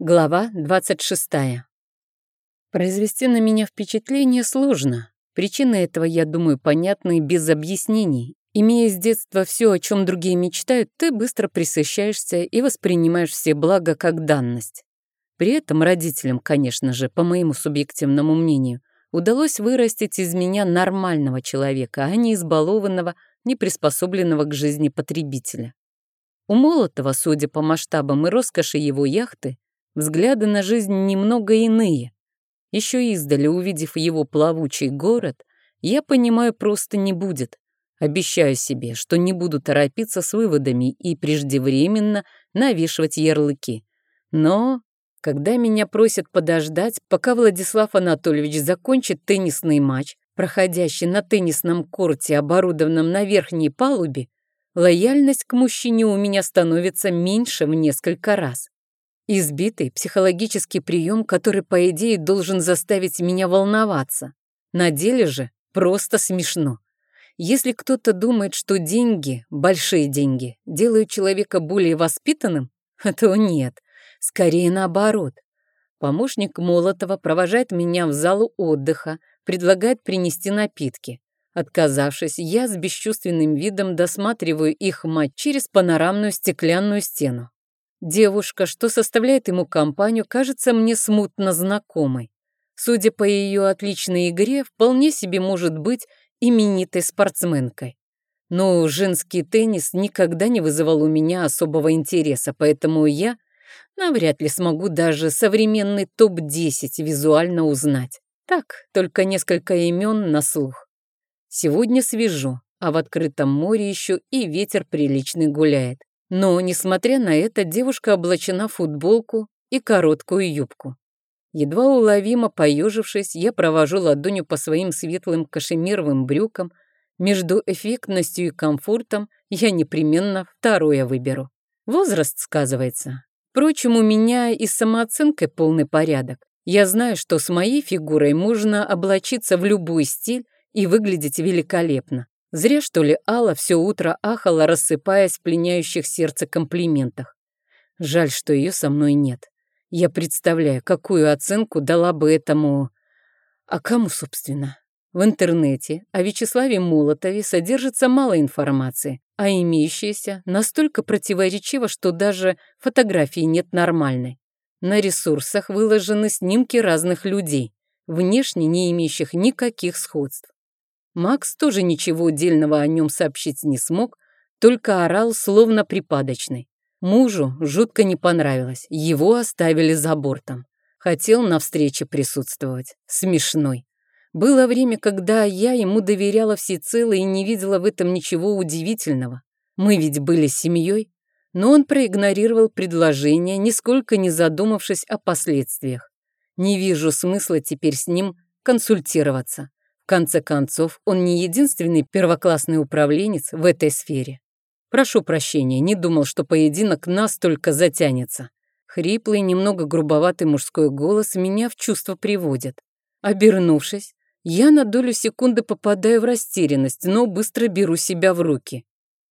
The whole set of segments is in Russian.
Глава 26. Произвести на меня впечатление сложно. Причины этого, я думаю, понятны без объяснений. Имея с детства все, о чем другие мечтают, ты быстро присыщаешься и воспринимаешь все блага как данность. При этом родителям, конечно же, по моему субъективному мнению, удалось вырастить из меня нормального человека, а не избалованного, не приспособленного к жизни потребителя. У Молотова, судя по масштабам и роскоши его яхты, Взгляды на жизнь немного иные. Еще издали, увидев его плавучий город, я понимаю, просто не будет. Обещаю себе, что не буду торопиться с выводами и преждевременно навешивать ярлыки. Но когда меня просят подождать, пока Владислав Анатольевич закончит теннисный матч, проходящий на теннисном корте, оборудованном на верхней палубе, лояльность к мужчине у меня становится меньше в несколько раз. Избитый психологический прием, который, по идее, должен заставить меня волноваться. На деле же просто смешно. Если кто-то думает, что деньги, большие деньги, делают человека более воспитанным, то нет, скорее наоборот. Помощник Молотова провожает меня в залу отдыха, предлагает принести напитки. Отказавшись, я с бесчувственным видом досматриваю их мать через панорамную стеклянную стену. Девушка, что составляет ему компанию, кажется мне смутно знакомой. Судя по ее отличной игре, вполне себе может быть именитой спортсменкой. Но женский теннис никогда не вызывал у меня особого интереса, поэтому я навряд ли смогу даже современный топ-10 визуально узнать. Так, только несколько имен на слух. Сегодня свежо, а в открытом море еще и ветер приличный гуляет. Но, несмотря на это, девушка облачена в футболку и короткую юбку. Едва уловимо поежившись, я провожу ладонью по своим светлым кашемировым брюкам. Между эффектностью и комфортом я непременно второе выберу. Возраст сказывается. Впрочем, у меня и с самооценкой полный порядок. Я знаю, что с моей фигурой можно облачиться в любой стиль и выглядеть великолепно. Зря, что ли, Алла все утро ахала, рассыпаясь в пленяющих сердце комплиментах. Жаль, что ее со мной нет. Я представляю, какую оценку дала бы этому... А кому, собственно? В интернете о Вячеславе Молотове содержится мало информации, а имеющаяся настолько противоречиво, что даже фотографии нет нормальной. На ресурсах выложены снимки разных людей, внешне не имеющих никаких сходств. Макс тоже ничего отдельного о нем сообщить не смог, только орал, словно припадочный. Мужу жутко не понравилось, его оставили за бортом. Хотел на встрече присутствовать. Смешной. Было время, когда я ему доверяла всецело и не видела в этом ничего удивительного. Мы ведь были семьей. Но он проигнорировал предложение, нисколько не задумавшись о последствиях. Не вижу смысла теперь с ним консультироваться конце концов, он не единственный первоклассный управленец в этой сфере. Прошу прощения, не думал, что поединок настолько затянется. Хриплый, немного грубоватый мужской голос меня в чувство приводит. Обернувшись, я на долю секунды попадаю в растерянность, но быстро беру себя в руки.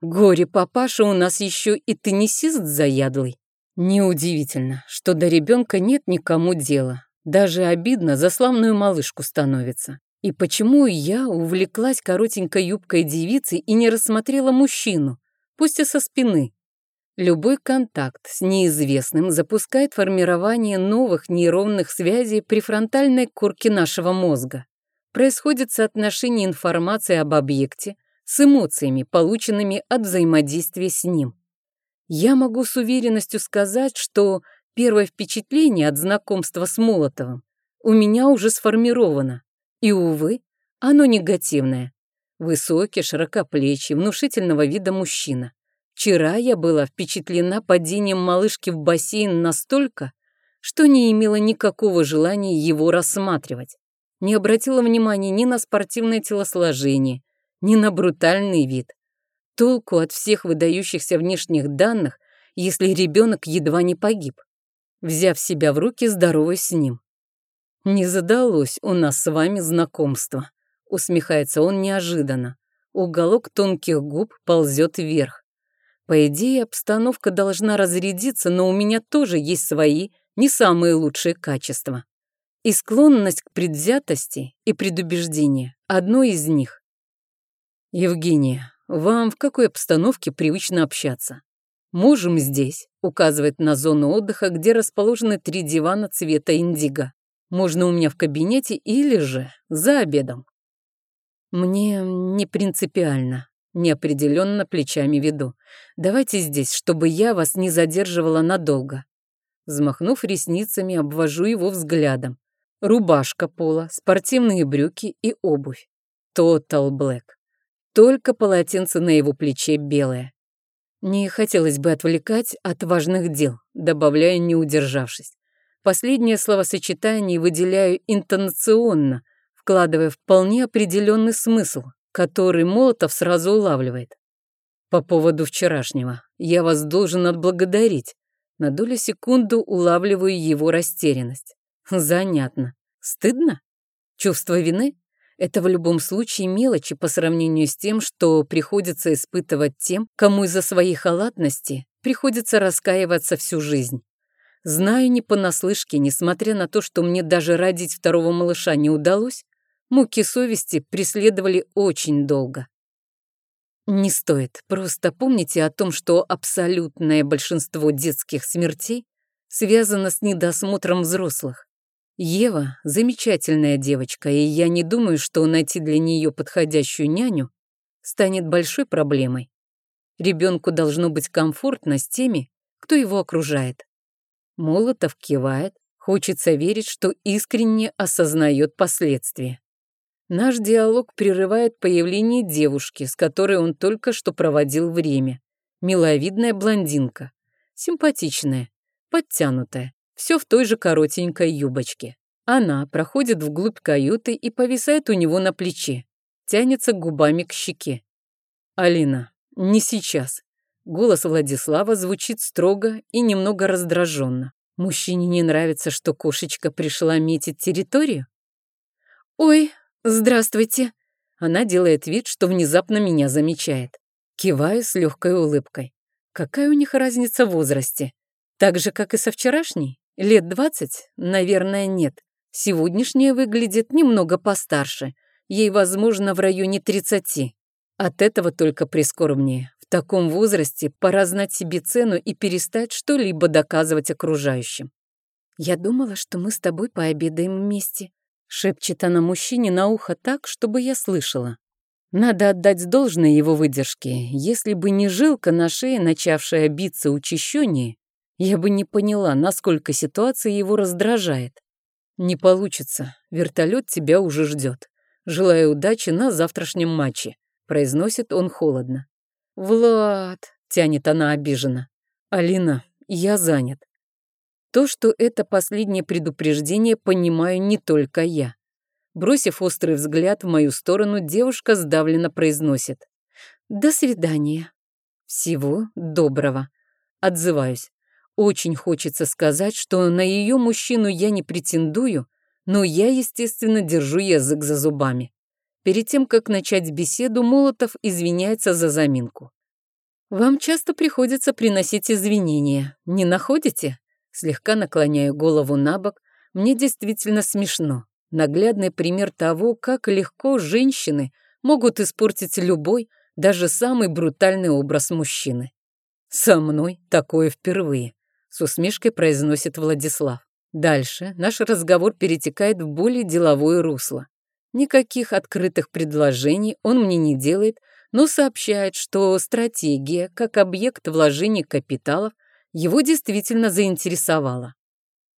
Горе, папаша у нас еще и теннисист заядлый. Неудивительно, что до ребенка нет никому дела. Даже обидно за славную малышку становится. И почему я увлеклась коротенькой юбкой девицы и не рассмотрела мужчину, пусть и со спины? Любой контакт с неизвестным запускает формирование новых нейронных связей при фронтальной корке нашего мозга. Происходит соотношение информации об объекте с эмоциями, полученными от взаимодействия с ним. Я могу с уверенностью сказать, что первое впечатление от знакомства с Молотовым у меня уже сформировано. И, увы, оно негативное. Высокий, широкоплечий, внушительного вида мужчина. Вчера я была впечатлена падением малышки в бассейн настолько, что не имела никакого желания его рассматривать. Не обратила внимания ни на спортивное телосложение, ни на брутальный вид. Толку от всех выдающихся внешних данных, если ребенок едва не погиб. Взяв себя в руки, здороваюсь с ним. «Не задалось у нас с вами знакомство», — усмехается он неожиданно. Уголок тонких губ ползет вверх. По идее, обстановка должна разрядиться, но у меня тоже есть свои не самые лучшие качества. И склонность к предвзятости и предубеждение – одно из них. Евгения, вам в какой обстановке привычно общаться? Можем здесь, указывает на зону отдыха, где расположены три дивана цвета индиго. Можно у меня в кабинете или же за обедом. Мне не принципиально, неопределенно плечами веду. Давайте здесь, чтобы я вас не задерживала надолго. Взмахнув ресницами, обвожу его взглядом. Рубашка пола, спортивные брюки и обувь. Total Black. Только полотенце на его плече белое. Не хотелось бы отвлекать от важных дел, добавляю, не удержавшись. Последнее словосочетание выделяю интонационно, вкладывая вполне определенный смысл, который Молотов сразу улавливает. По поводу вчерашнего. Я вас должен отблагодарить. На долю секунду улавливаю его растерянность. Занятно. Стыдно? Чувство вины? Это в любом случае мелочи по сравнению с тем, что приходится испытывать тем, кому из-за своей халатности приходится раскаиваться всю жизнь. Знаю не понаслышке, несмотря на то, что мне даже родить второго малыша не удалось, муки совести преследовали очень долго. Не стоит, просто помните о том, что абсолютное большинство детских смертей связано с недосмотром взрослых. Ева – замечательная девочка, и я не думаю, что найти для нее подходящую няню станет большой проблемой. Ребенку должно быть комфортно с теми, кто его окружает. Молотов кивает, хочется верить, что искренне осознает последствия. Наш диалог прерывает появление девушки, с которой он только что проводил время. Миловидная блондинка, симпатичная, подтянутая, все в той же коротенькой юбочке. Она проходит вглубь каюты и повисает у него на плече, тянется губами к щеке. «Алина, не сейчас». Голос Владислава звучит строго и немного раздраженно. Мужчине не нравится, что кошечка пришла метить территорию? «Ой, здравствуйте!» Она делает вид, что внезапно меня замечает. Киваю с легкой улыбкой. Какая у них разница в возрасте? Так же, как и со вчерашней? Лет двадцать? Наверное, нет. Сегодняшняя выглядит немного постарше. Ей, возможно, в районе тридцати. От этого только прискорбнее. В таком возрасте пора знать себе цену и перестать что-либо доказывать окружающим. «Я думала, что мы с тобой пообедаем вместе», — шепчет она мужчине на ухо так, чтобы я слышала. Надо отдать должное его выдержке. Если бы не жилка на шее, начавшая биться учащеннее, я бы не поняла, насколько ситуация его раздражает. Не получится. Вертолет тебя уже ждет. Желаю удачи на завтрашнем матче, произносит он холодно. Влад, тянет она обиженно. Алина, я занят. То, что это последнее предупреждение, понимаю не только я. Бросив острый взгляд в мою сторону, девушка сдавленно произносит. «До свидания». «Всего доброго». Отзываюсь. Очень хочется сказать, что на ее мужчину я не претендую, но я, естественно, держу язык за зубами. Перед тем, как начать беседу, Молотов извиняется за заминку. «Вам часто приходится приносить извинения, не находите?» Слегка наклоняю голову на бок. Мне действительно смешно. Наглядный пример того, как легко женщины могут испортить любой, даже самый брутальный образ мужчины. Со мной такое впервые с усмешкой произносит Владислав. Дальше наш разговор перетекает в более деловое русло. Никаких открытых предложений он мне не делает, но сообщает, что стратегия, как объект вложения капиталов, его действительно заинтересовала.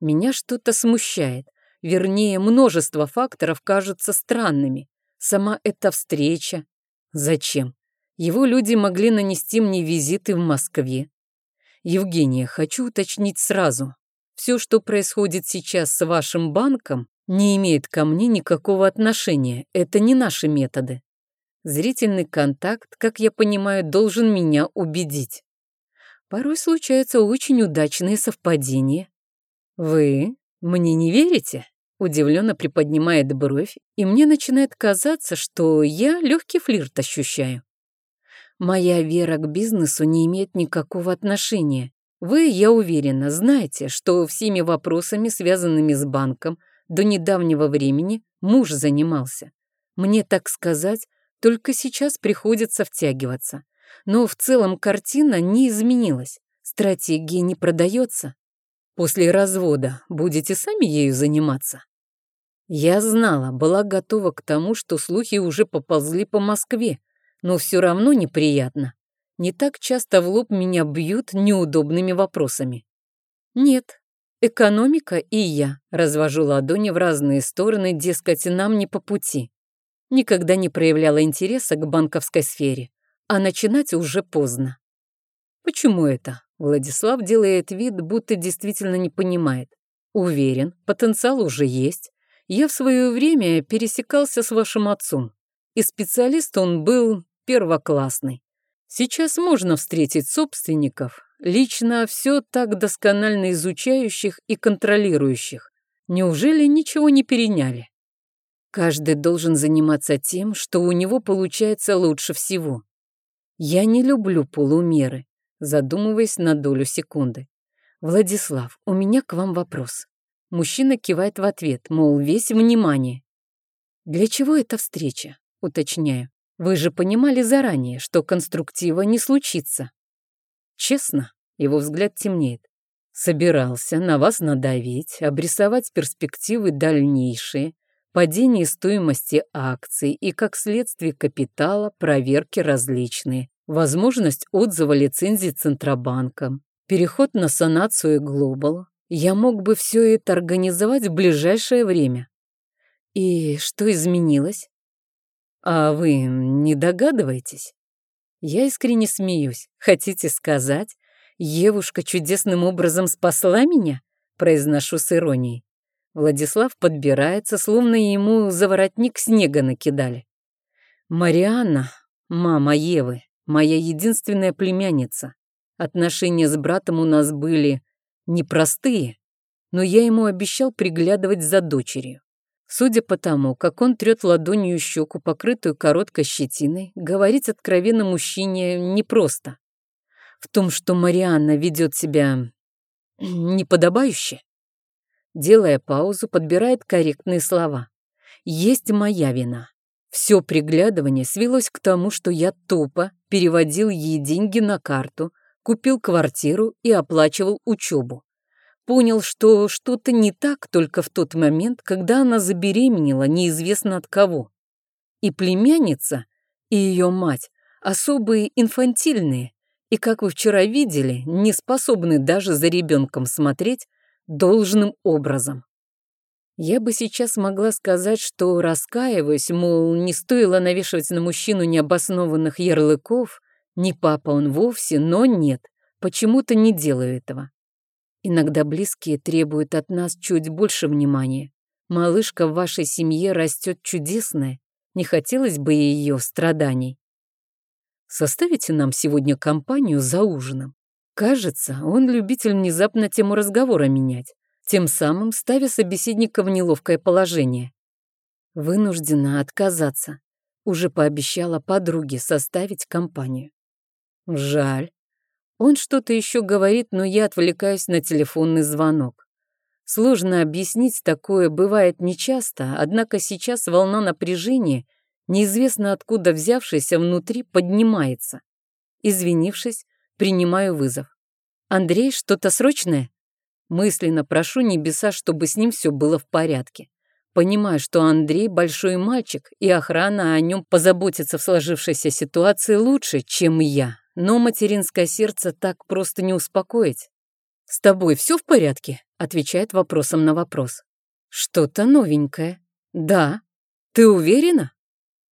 Меня что-то смущает, вернее, множество факторов кажутся странными. Сама эта встреча. Зачем? Его люди могли нанести мне визиты в Москве, Евгения, хочу уточнить сразу. Все, что происходит сейчас с вашим банком, не имеет ко мне никакого отношения. Это не наши методы. Зрительный контакт, как я понимаю, должен меня убедить. Порой случаются очень удачные совпадения. Вы мне не верите? Удивленно приподнимает бровь, и мне начинает казаться, что я легкий флирт ощущаю. Моя вера к бизнесу не имеет никакого отношения. Вы, я уверена, знаете, что всеми вопросами, связанными с банком, до недавнего времени муж занимался. Мне, так сказать, только сейчас приходится втягиваться. Но в целом картина не изменилась. Стратегия не продается. После развода будете сами ею заниматься? Я знала, была готова к тому, что слухи уже поползли по Москве, но все равно неприятно. Не так часто в лоб меня бьют неудобными вопросами. Нет, экономика и я развожу ладони в разные стороны, дескать, нам не по пути. Никогда не проявляла интереса к банковской сфере, а начинать уже поздно. Почему это? Владислав делает вид, будто действительно не понимает. Уверен, потенциал уже есть, я в свое время пересекался с вашим отцом, и специалист он был первоклассный. Сейчас можно встретить собственников, лично все так досконально изучающих и контролирующих. Неужели ничего не переняли? Каждый должен заниматься тем, что у него получается лучше всего. Я не люблю полумеры, задумываясь на долю секунды. Владислав, у меня к вам вопрос. Мужчина кивает в ответ, мол, весь внимание. «Для чего эта встреча?» — уточняю. «Вы же понимали заранее, что конструктива не случится». Честно, его взгляд темнеет. Собирался на вас надавить, обрисовать перспективы дальнейшие, падение стоимости акций и, как следствие капитала, проверки различные, возможность отзыва лицензий Центробанком, переход на санацию Глобал, я мог бы все это организовать в ближайшее время. И что изменилось? А вы не догадываетесь? Я искренне смеюсь. Хотите сказать, Евушка чудесным образом спасла меня? Произношу с иронией. Владислав подбирается, словно ему за воротник снега накидали. Марианна, мама Евы, моя единственная племянница. Отношения с братом у нас были непростые, но я ему обещал приглядывать за дочерью. Судя по тому, как он трет ладонью щеку, покрытую короткой щетиной, говорить откровенно мужчине непросто. В том, что Марианна ведет себя неподобающе, делая паузу, подбирает корректные слова. Есть моя вина. Все приглядывание свелось к тому, что я тупо переводил ей деньги на карту, купил квартиру и оплачивал учебу. Понял, что что-то не так только в тот момент, когда она забеременела неизвестно от кого. И племянница, и ее мать особые инфантильные, и, как вы вчера видели, не способны даже за ребенком смотреть должным образом. Я бы сейчас могла сказать, что раскаиваюсь, мол, не стоило навешивать на мужчину необоснованных ярлыков, не папа он вовсе, но нет, почему-то не делаю этого. Иногда близкие требуют от нас чуть больше внимания. Малышка в вашей семье растет чудесная, не хотелось бы ее страданий. Составите нам сегодня компанию за ужином. Кажется, он любитель внезапно тему разговора менять, тем самым ставя собеседника в неловкое положение. Вынуждена отказаться. Уже пообещала подруге составить компанию. Жаль. Он что-то еще говорит, но я отвлекаюсь на телефонный звонок. Сложно объяснить, такое бывает нечасто, однако сейчас волна напряжения, неизвестно откуда взявшаяся внутри, поднимается. Извинившись, принимаю вызов. «Андрей, что-то срочное?» Мысленно прошу небеса, чтобы с ним все было в порядке. Понимаю, что Андрей большой мальчик, и охрана о нем позаботится в сложившейся ситуации лучше, чем я но материнское сердце так просто не успокоить. «С тобой все в порядке?» — отвечает вопросом на вопрос. «Что-то новенькое». «Да». «Ты уверена?»